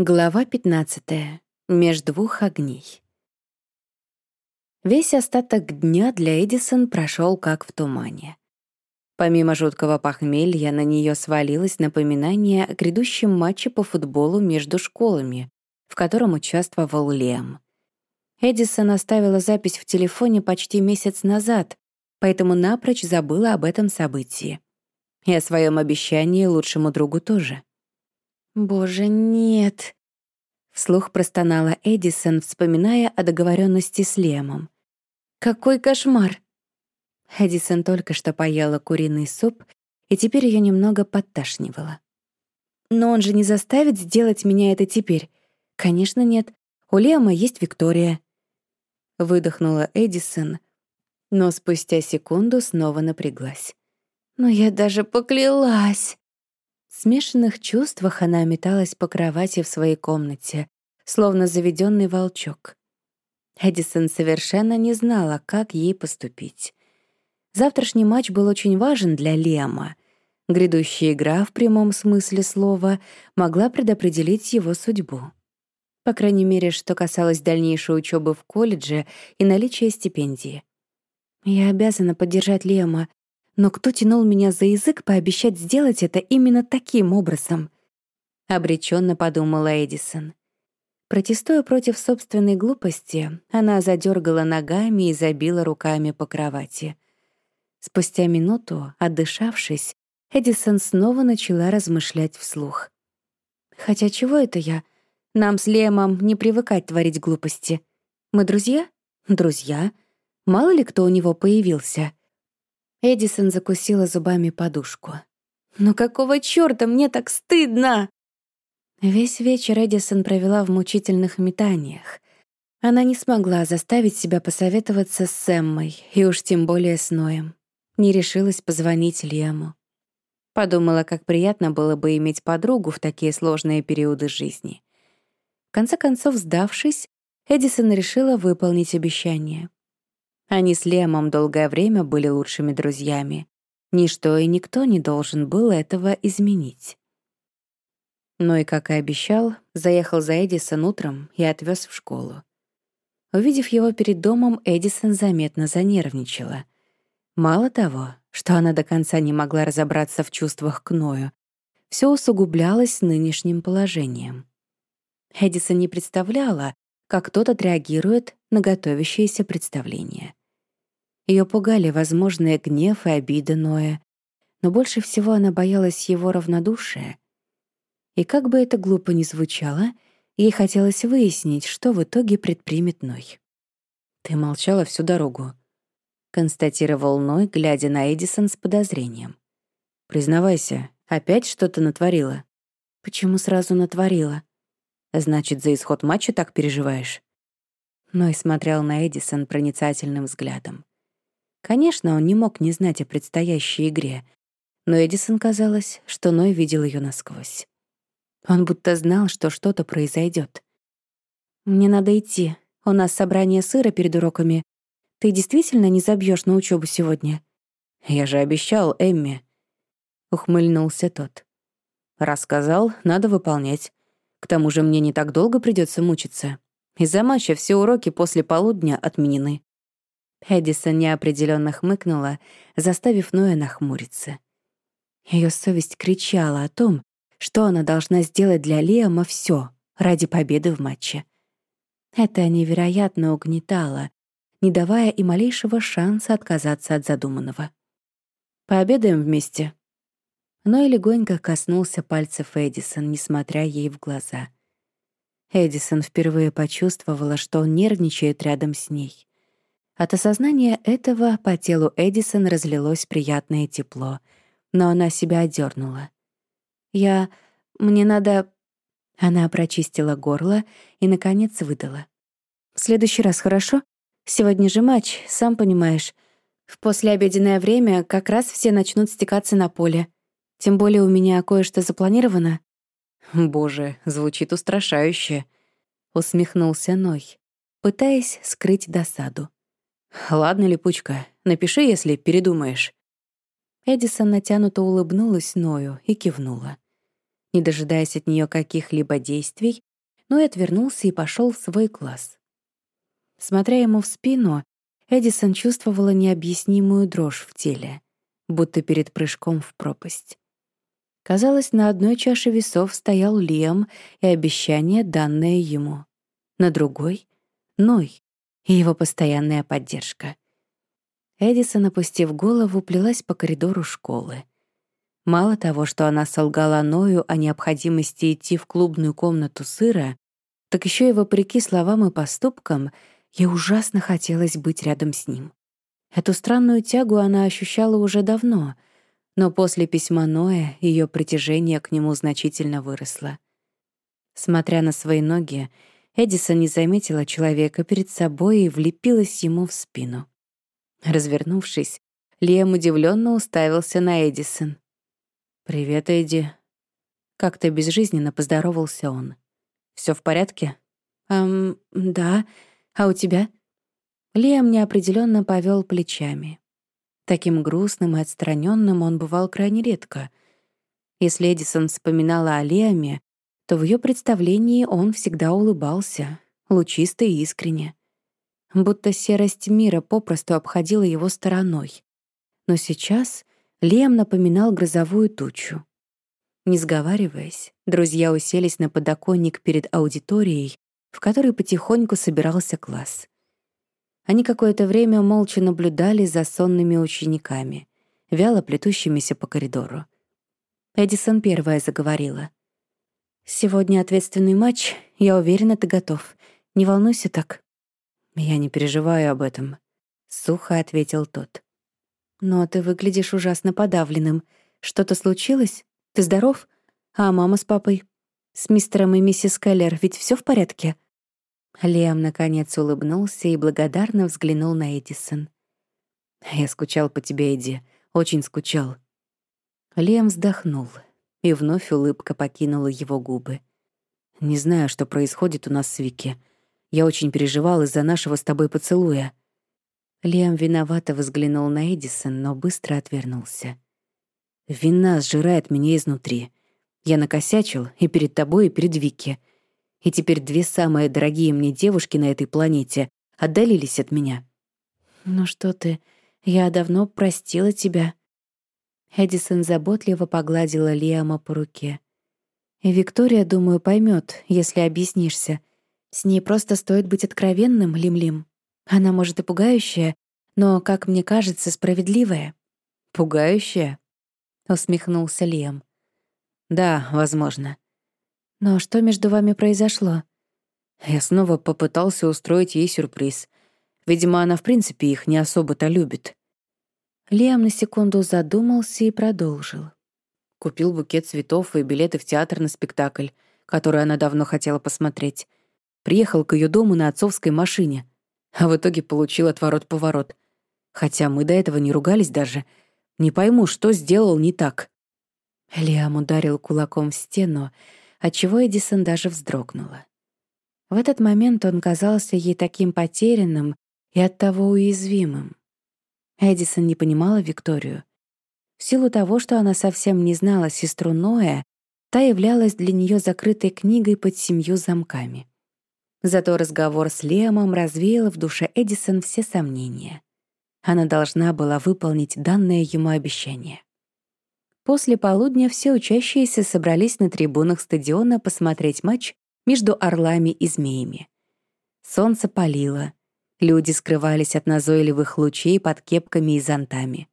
Глава 15. Меж двух огней. Весь остаток дня для Эдисон прошел как в тумане. Помимо жуткого похмелья, на нее свалилось напоминание о грядущем матче по футболу между школами, в котором участвовал Лем. Эдисон оставила запись в телефоне почти месяц назад, поэтому напрочь забыла об этом событии. И о своем обещании лучшему другу тоже. «Боже, нет!» Вслух простонала Эдисон, вспоминая о договоренности с Лемом. «Какой кошмар!» Эдисон только что поела куриный суп, и теперь ее немного подташнивало. «Но он же не заставит сделать меня это теперь?» «Конечно, нет. У Лема есть Виктория». Выдохнула Эдисон, но спустя секунду снова напряглась. «Но я даже поклялась!» В смешанных чувствах она металась по кровати в своей комнате, словно заведенный волчок. Эдисон совершенно не знала, как ей поступить. Завтрашний матч был очень важен для Лема. Грядущая игра в прямом смысле слова могла предопределить его судьбу. По крайней мере, что касалось дальнейшей учебы в колледже и наличия стипендии. «Я обязана поддержать Лема, но кто тянул меня за язык пообещать сделать это именно таким образом? Обреченно подумала Эдисон. Протестуя против собственной глупости, она задергала ногами и забила руками по кровати. Спустя минуту, отдышавшись, Эдисон снова начала размышлять вслух. «Хотя чего это я? Нам с Лемом не привыкать творить глупости. Мы друзья? Друзья. Мало ли кто у него появился. Эдисон закусила зубами подушку. «Ну какого чёрта, мне так стыдно!» Весь вечер Эдисон провела в мучительных метаниях. Она не смогла заставить себя посоветоваться с Эммой, и уж тем более с Ноем. Не решилась позвонить Лему. Подумала, как приятно было бы иметь подругу в такие сложные периоды жизни. В конце концов, сдавшись, Эдисон решила выполнить обещание. Они с Лемом долгое время были лучшими друзьями. Ничто и никто не должен был этого изменить. Но и, как и обещал, заехал за Эдисон утром и отвез в школу. Увидев его перед домом, Эдисон заметно занервничала. Мало того, что она до конца не могла разобраться в чувствах к Ною, все усугублялось нынешним положением. Эдисон не представляла, как кто-то отреагирует на готовящееся представление. Ее пугали возможные гнев и обида Ноя, но больше всего она боялась его равнодушия. И как бы это глупо ни звучало, ей хотелось выяснить, что в итоге предпримет Ной. «Ты молчала всю дорогу», — констатировал Ной, глядя на Эдисон с подозрением. «Признавайся, опять что-то натворила?» «Почему сразу натворила?» «Значит, за исход матча так переживаешь?» Ной смотрел на Эдисон проницательным взглядом. Конечно, он не мог не знать о предстоящей игре, но Эдисон казалось, что Ной видел ее насквозь. Он будто знал, что что-то произойдет. «Мне надо идти. У нас собрание сыра перед уроками. Ты действительно не забьешь на учебу сегодня?» «Я же обещал Эмме», — ухмыльнулся тот. «Рассказал, надо выполнять. К тому же мне не так долго придется мучиться. Из-за матча все уроки после полудня отменены». Эдисон неопределенно хмыкнула, заставив Ноя нахмуриться. Ее совесть кричала о том, что она должна сделать для Лиама все ради победы в матче. Это невероятно угнетало, не давая и малейшего шанса отказаться от задуманного. «Пообедаем вместе?» Ной легонько коснулся пальцев Эдисон, несмотря ей в глаза. Эдисон впервые почувствовала, что он нервничает рядом с ней. От осознания этого по телу Эдисон разлилось приятное тепло, но она себя одернула. «Я... мне надо...» Она прочистила горло и, наконец, выдала. «В следующий раз, хорошо? Сегодня же матч, сам понимаешь. В послеобеденное время как раз все начнут стекаться на поле. Тем более у меня кое-что запланировано». «Боже, звучит устрашающе», — усмехнулся Ной, пытаясь скрыть досаду. «Ладно, липучка, напиши, если передумаешь». Эдисон натянуто улыбнулась Ною и кивнула. Не дожидаясь от нее каких-либо действий, но и отвернулся и пошел в свой класс. Смотря ему в спину, Эдисон чувствовала необъяснимую дрожь в теле, будто перед прыжком в пропасть. Казалось, на одной чаше весов стоял Лиам и обещание, данное ему. На другой — Ной и его постоянная поддержка. Эдисон, опустив голову, плелась по коридору школы. Мало того, что она солгала Ною о необходимости идти в клубную комнату сыра, так еще и вопреки словам и поступкам — Ей ужасно хотелось быть рядом с ним. Эту странную тягу она ощущала уже давно, но после письма Ноя ее притяжение к нему значительно выросло. Смотря на свои ноги, Эдисон не заметила человека перед собой и влепилась ему в спину. Развернувшись, Лиам удивленно уставился на Эдисон. «Привет, Эдди». Как-то безжизненно поздоровался он. Все в порядке?» «Эм, да», а у тебя?» Лиам неопределенно повел плечами. Таким грустным и отстраненным он бывал крайне редко. Если Эдисон вспоминала о Лиаме, то в ее представлении он всегда улыбался, лучисто и искренне. Будто серость мира попросту обходила его стороной. Но сейчас Лиам напоминал грозовую тучу. Не сговариваясь, друзья уселись на подоконник перед аудиторией в которой потихоньку собирался класс. Они какое-то время молча наблюдали за сонными учениками, вяло плетущимися по коридору. Эдисон первая заговорила. «Сегодня ответственный матч, я уверена, ты готов. Не волнуйся так». «Я не переживаю об этом», — сухо ответил тот. «Но ты выглядишь ужасно подавленным. Что-то случилось? Ты здоров? А мама с папой?» С мистером и миссис Келлер ведь все в порядке?» Лиам наконец улыбнулся и благодарно взглянул на Эдисон. «Я скучал по тебе, Эдди, очень скучал». Лиам вздохнул, и вновь улыбка покинула его губы. «Не знаю, что происходит у нас с Вики. Я очень переживал из-за нашего с тобой поцелуя». Лиам виновато взглянул на Эдисон, но быстро отвернулся. «Вина сжирает меня изнутри. Я накосячил и перед тобой, и перед Вики. И теперь две самые дорогие мне девушки на этой планете отдалились от меня. «Ну что ты, я давно простила тебя». Эдисон заботливо погладила Лиама по руке. Виктория, думаю, поймет, если объяснишься. С ней просто стоит быть откровенным, Лим-Лим. Она, может, и пугающая, но, как мне кажется, справедливая. «Пугающая?» — усмехнулся Лиам. Да, возможно. Но что между вами произошло? Я снова попытался устроить ей сюрприз. Видимо, она в принципе их не особо-то любит. Лиам на секунду задумался и продолжил. Купил букет цветов и билеты в театр на спектакль, который она давно хотела посмотреть. Приехал к ее дому на отцовской машине, а в итоге получил отворот-поворот. Хотя мы до этого не ругались даже. Не пойму, что сделал не так. Лиам ударил кулаком в стену, отчего Эдисон даже вздрогнула. В этот момент он казался ей таким потерянным и оттого уязвимым. Эдисон не понимала Викторию. В силу того, что она совсем не знала сестру Ноя, та являлась для нее закрытой книгой под семью замками. Зато разговор с Лемом развеял в душе Эдисон все сомнения. Она должна была выполнить данное ему обещание. После полудня все учащиеся собрались на трибунах стадиона посмотреть матч между орлами и змеями. Солнце палило. Люди скрывались от назойливых лучей под кепками и зонтами.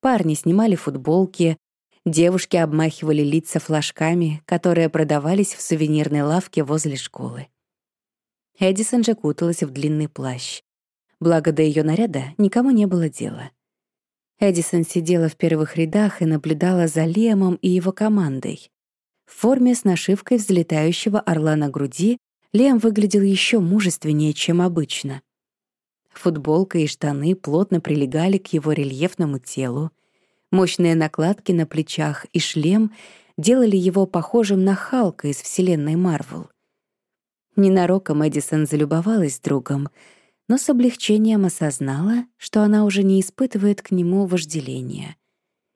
Парни снимали футболки, девушки обмахивали лица флажками, которые продавались в сувенирной лавке возле школы. Эдисон же куталась в длинный плащ. Благо до ее наряда никому не было дела. Эдисон сидела в первых рядах и наблюдала за Лемом и его командой. В форме с нашивкой взлетающего орла на груди Лем выглядел еще мужественнее, чем обычно. Футболка и штаны плотно прилегали к его рельефному телу. Мощные накладки на плечах и шлем делали его похожим на Халка из вселенной Марвел. Ненароком Эдисон залюбовалась другом — но с облегчением осознала, что она уже не испытывает к нему вожделения.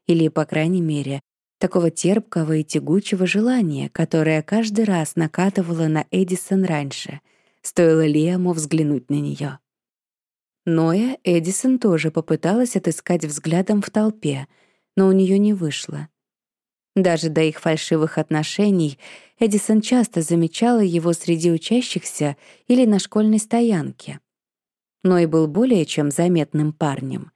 Или, по крайней мере, такого терпкого и тягучего желания, которое каждый раз накатывало на Эдисон раньше, стоило Лиаму взглянуть на нее. Ноя Эдисон тоже попыталась отыскать взглядом в толпе, но у нее не вышло. Даже до их фальшивых отношений Эдисон часто замечала его среди учащихся или на школьной стоянке. Ной был более чем заметным парнем.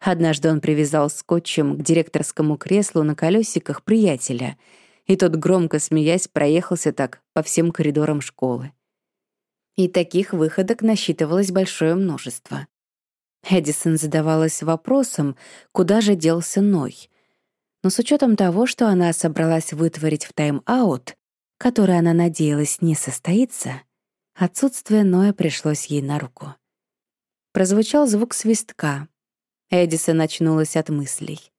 Однажды он привязал скотчем к директорскому креслу на колесиках приятеля, и тот, громко смеясь, проехался так по всем коридорам школы. И таких выходок насчитывалось большое множество. Эдисон задавалась вопросом, куда же делся Ной. Но с учетом того, что она собралась вытворить в тайм-аут, который она надеялась не состоится, отсутствие Ноя пришлось ей на руку. Прозвучал звук свистка. Эдисон очнулась от мыслей.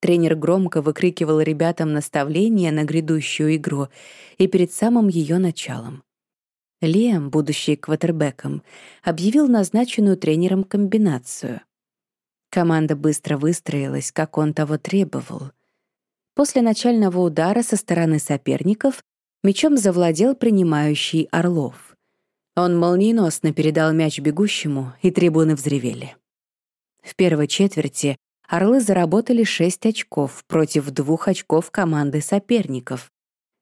Тренер громко выкрикивал ребятам наставления на грядущую игру и перед самым ее началом. Лиам, будущий квотербеком, объявил назначенную тренером комбинацию. Команда быстро выстроилась, как он того требовал. После начального удара со стороны соперников мячом завладел принимающий Орлов. Он молниеносно передал мяч бегущему, и трибуны взревели. В первой четверти Орлы заработали 6 очков против двух очков команды соперников.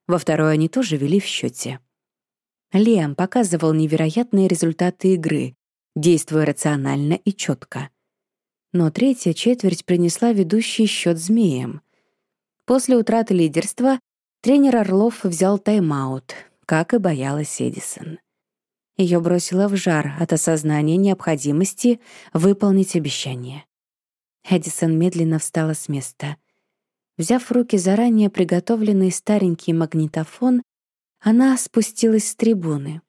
Во второй они тоже вели в счете. Лиам показывал невероятные результаты игры, действуя рационально и четко. Но третья четверть принесла ведущий счет змеям. После утраты лидерства тренер Орлов взял тайм-аут, как и боялась Эдисон. Ее бросило в жар от осознания необходимости выполнить обещание. Эдисон медленно встала с места. Взяв в руки заранее приготовленный старенький магнитофон, она спустилась с трибуны.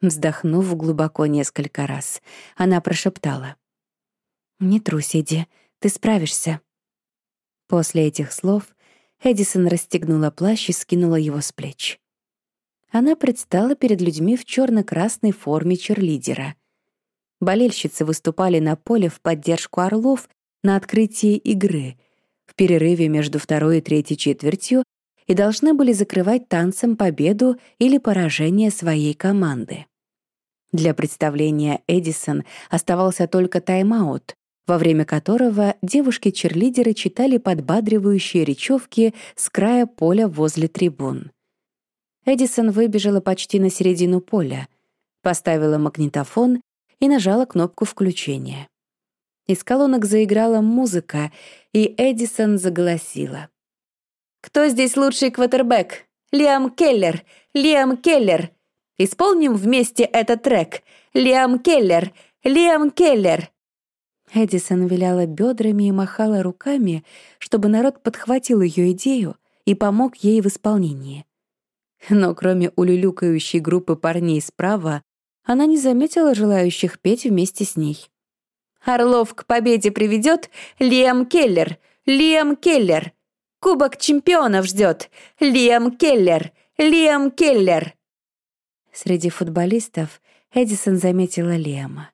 Вздохнув глубоко несколько раз, она прошептала. «Не трусь, Эдди, ты справишься». После этих слов Эдисон расстегнула плащ и скинула его с плеч. Она предстала перед людьми в черно красной форме черлидера. Болельщицы выступали на поле в поддержку Орлов на открытии игры. В перерыве между второй и третьей четвертью и должны были закрывать танцем победу или поражение своей команды. Для представления Эдисон оставался только тайм-аут, во время которого девушки-черлидеры читали подбадривающие речевки с края поля возле трибун. Эдисон выбежала почти на середину поля, поставила магнитофон и нажала кнопку включения. Из колонок заиграла музыка, и Эдисон заголосила. Кто здесь лучший квотербек? Лиам Келлер! Лиам Келлер! Исполним вместе этот трек. Лиам Келлер! Лиам Келлер!» Эдисон виляла бедрами и махала руками, чтобы народ подхватил ее идею и помог ей в исполнении. Но кроме улюлюкающей группы парней справа, она не заметила желающих петь вместе с ней. «Орлов к победе приведет Лиам Келлер! Лиам Келлер! Кубок чемпионов ждет! Лиам Келлер! Лиам Келлер!» Среди футболистов Эдисон заметила Лиама.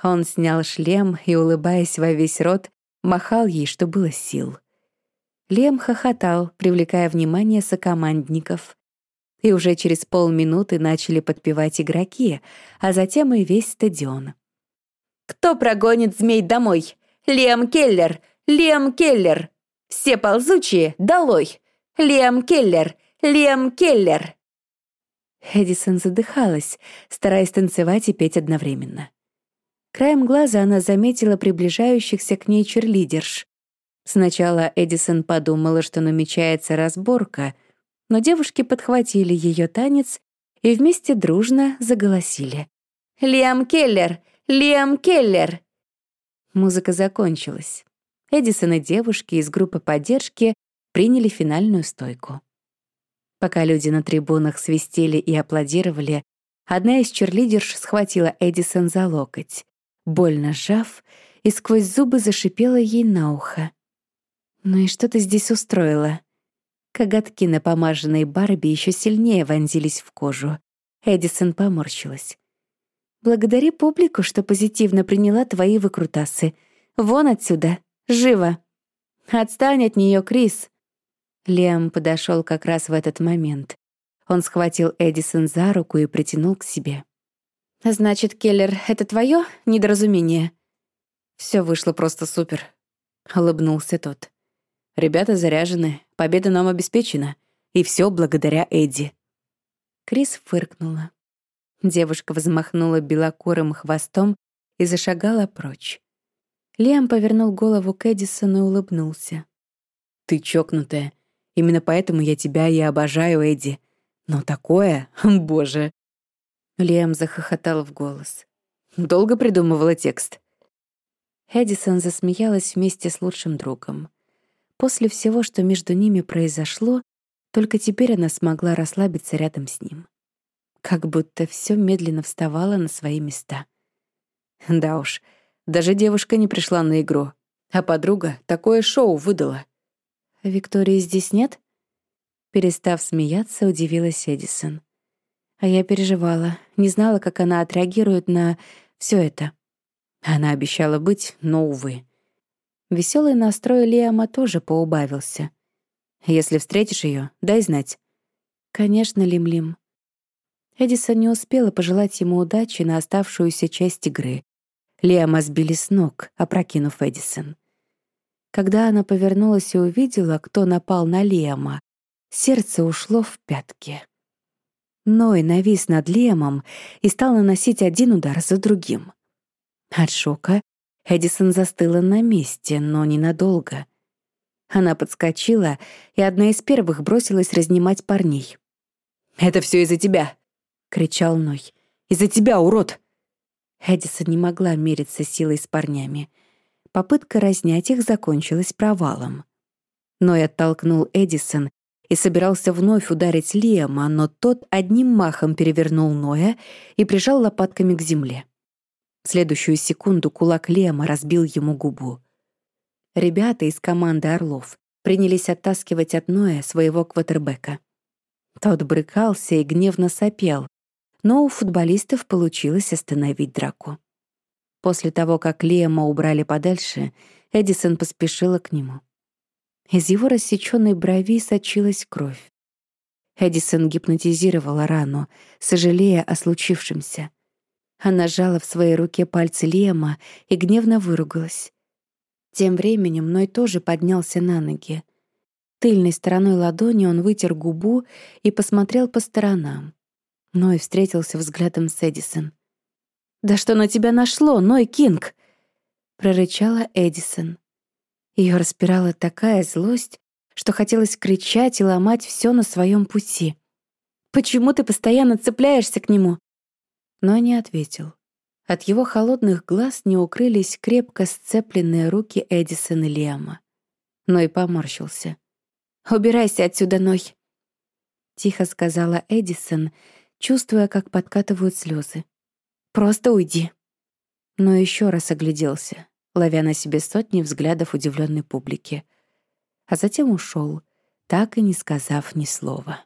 Он снял шлем и, улыбаясь во весь рот, махал ей, что было сил. Лем хохотал, привлекая внимание сокомандников. И уже через полминуты начали подпевать игроки, а затем и весь стадион. «Кто прогонит змей домой? Лем Келлер! Лем Келлер!» Все ползучие долой! Лиам Келлер! Лиам Келлер!» Эдисон задыхалась, стараясь танцевать и петь одновременно. Краем глаза она заметила приближающихся к ней черлидерш. Сначала Эдисон подумала, что намечается разборка, но девушки подхватили ее танец и вместе дружно заголосили. «Лиам Келлер! Лиам Келлер!» Музыка закончилась. Эдисон и девушки из группы поддержки приняли финальную стойку. Пока люди на трибунах свистели и аплодировали, одна из черлидерш схватила Эдисон за локоть, больно сжав, и сквозь зубы зашипела ей на ухо. «Ну и что ты здесь устроила?» Коготки на помаженной Барби еще сильнее вонзились в кожу. Эдисон поморщилась. «Благодари публику, что позитивно приняла твои выкрутасы. Вон отсюда!» Живо!» «Отстань от нее, Крис!» Лем подошел как раз в этот момент. Он схватил Эдисон за руку и притянул к себе. «Значит, Келлер, это твое недоразумение?» Все вышло просто супер», — улыбнулся тот. «Ребята заряжены, победа нам обеспечена, и все благодаря Эдди». Крис фыркнула. Девушка взмахнула белокурым хвостом и зашагала прочь. Лиам повернул голову к Эдисону и улыбнулся. «Ты чокнутая. Именно поэтому я тебя и обожаю, Эдди. Но такое, боже!» Лиам захохотал в голос. «Долго придумывала текст?» Эдисон засмеялась вместе с лучшим другом. После всего, что между ними произошло, только теперь она смогла расслабиться рядом с ним. Как будто все медленно вставало на свои места. Да уж, даже девушка не пришла на игру, а подруга такое шоу выдала. «Виктории здесь нет?» Перестав смеяться, удивилась Эдисон. А я переживала, не знала, как она отреагирует на все это. Она обещала быть, но, увы. Веселый настрой Лиама тоже поубавился. «Если встретишь ее, дай знать». «Конечно, Лим-Лим». Эдисон не успела пожелать ему удачи на оставшуюся часть игры. Лиама сбили с ног, опрокинув Эдисон. Когда она повернулась и увидела, кто напал на Лиама, сердце ушло в пятки. Ной навис над Лемом и стал наносить один удар за другим. От шока Эдисон застыла на месте, но ненадолго. Она подскочила, и одна из первых бросилась разнимать парней. «Это все из-за тебя!» — кричал Ной. «Из-за тебя, урод!» Эдисон не могла мериться силой с парнями. Попытка разнять их закончилась провалом. Ной оттолкнул Эдисон и собирался вновь ударить Лиама, но тот одним махом перевернул Ноя и прижал лопатками к земле. В следующую секунду кулак Лиама разбил ему губу. Ребята из команды «Орлов» принялись оттаскивать от Ноя своего квотербека. Тот брыкался и гневно сопел, но у футболистов получилось остановить драку. После того, как Лиама убрали подальше, Эдисон поспешила к нему. Из его рассечённой брови сочилась кровь. Эдисон гипнотизировала рану, сожалея о случившемся. Она сжала в своей руке пальцы Лема и гневно выругалась. Тем временем Ной тоже поднялся на ноги. Тыльной стороной ладони он вытер губу и посмотрел по сторонам. Ной встретился взглядом с Эдисон. «Да что на тебя нашло, Ной Кинг?» — прорычала Эдисон. Ее распирала такая злость, что хотелось кричать и ломать все на своем пути. «Почему ты постоянно цепляешься к нему?» Но не ответил. От его холодных глаз не укрылись крепко сцепленные руки Эдисона и Лиама. Ной поморщился. «Убирайся отсюда, Ной!» Тихо сказала Эдисон, чувствуя, как подкатывают слезы. «Просто уйди!» Но еще раз огляделся ловя на себе сотни взглядов удивленной публики. А затем ушел, так и не сказав ни слова.